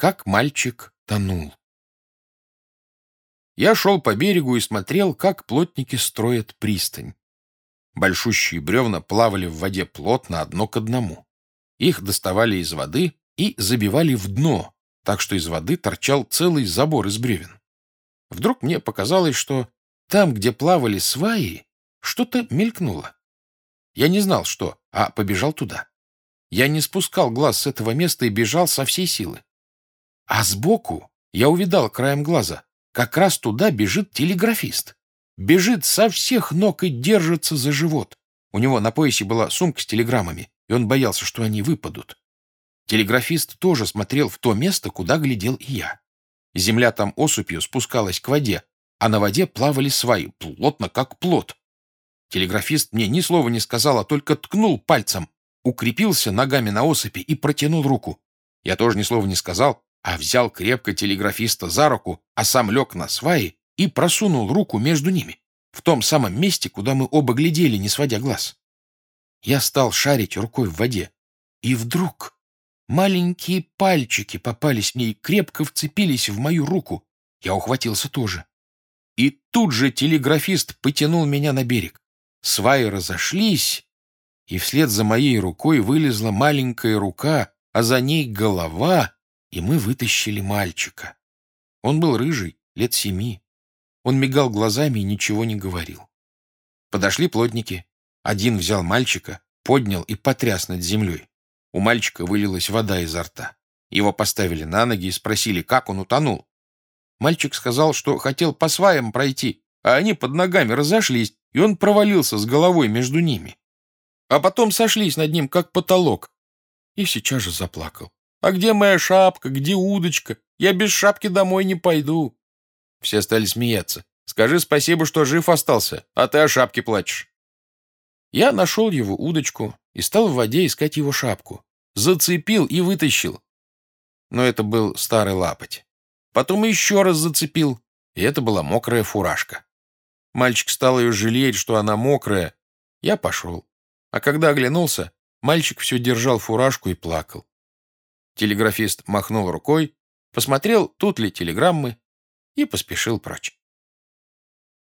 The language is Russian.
как мальчик тонул. Я шел по берегу и смотрел, как плотники строят пристань. Большущие бревна плавали в воде плотно одно к одному. Их доставали из воды и забивали в дно, так что из воды торчал целый забор из бревен. Вдруг мне показалось, что там, где плавали сваи, что-то мелькнуло. Я не знал, что, а побежал туда. Я не спускал глаз с этого места и бежал со всей силы. А сбоку я увидал краем глаза, как раз туда бежит телеграфист. Бежит со всех ног и держится за живот. У него на поясе была сумка с телеграммами, и он боялся, что они выпадут. Телеграфист тоже смотрел в то место, куда глядел и я. Земля там осыпью спускалась к воде, а на воде плавали сваи, плотно как плот. Телеграфист мне ни слова не сказал, а только ткнул пальцем, укрепился ногами на осыпи и протянул руку. Я тоже ни слова не сказал, а взял крепко телеграфиста за руку, а сам лег на сваи и просунул руку между ними, в том самом месте, куда мы оба глядели, не сводя глаз. Я стал шарить рукой в воде, и вдруг маленькие пальчики попались мне и крепко вцепились в мою руку. Я ухватился тоже. И тут же телеграфист потянул меня на берег. Сваи разошлись, и вслед за моей рукой вылезла маленькая рука, а за ней голова, и мы вытащили мальчика. Он был рыжий, лет семи. Он мигал глазами и ничего не говорил. Подошли плотники. Один взял мальчика, поднял и потряс над землей. У мальчика вылилась вода изо рта. Его поставили на ноги и спросили, как он утонул. Мальчик сказал, что хотел по сваям пройти, а они под ногами разошлись, и он провалился с головой между ними. А потом сошлись над ним, как потолок. И сейчас же заплакал. «А где моя шапка? Где удочка? Я без шапки домой не пойду». Все стали смеяться. «Скажи спасибо, что жив остался, а ты о шапке плачешь». Я нашел его удочку и стал в воде искать его шапку. Зацепил и вытащил. Но это был старый лапоть. Потом еще раз зацепил, и это была мокрая фуражка. Мальчик стал ее жалеть, что она мокрая. Я пошел. А когда оглянулся, мальчик все держал фуражку и плакал. Телеграфист махнул рукой, посмотрел, тут ли телеграммы, и поспешил прочь.